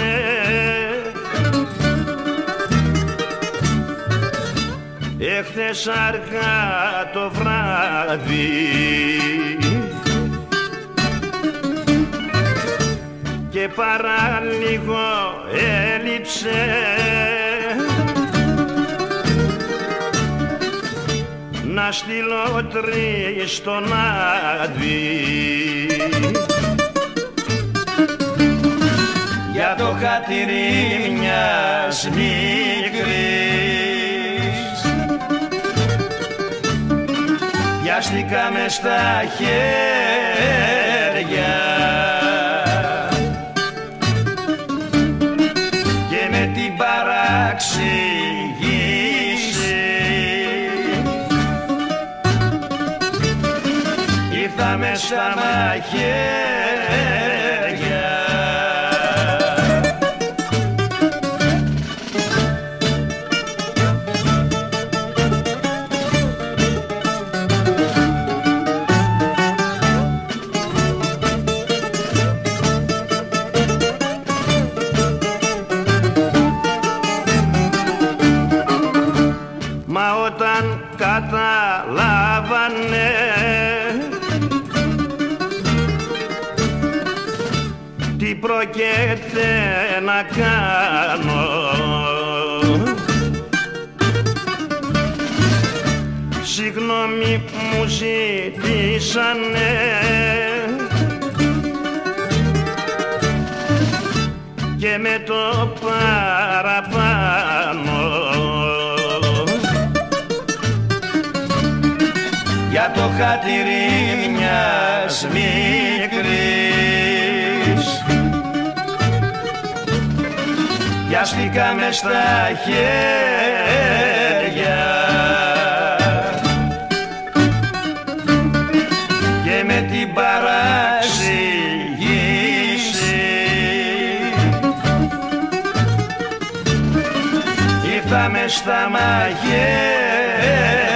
ήτανε Έχθες αργά το βράδυ. Και παραλίγο έλειψε. Να στείλω τρεις στον Άδη. Για το χατήρι μιας μικρής. Πιάστηκα μες στα χέρια. Και με την παραξηγήση. Ήρθα μες στα μαχαίρια Μα όταν καταλάβανε. Τι πρόκειται να κάνω. Συγγνώμη μου ζητήσανε. Και με το παραπάνω για το χατήρι μιας μικρής. Πιάστηκα μες στα χέρια. Και με την παραξηγήση. Ήρθαμε στα μαχαίρια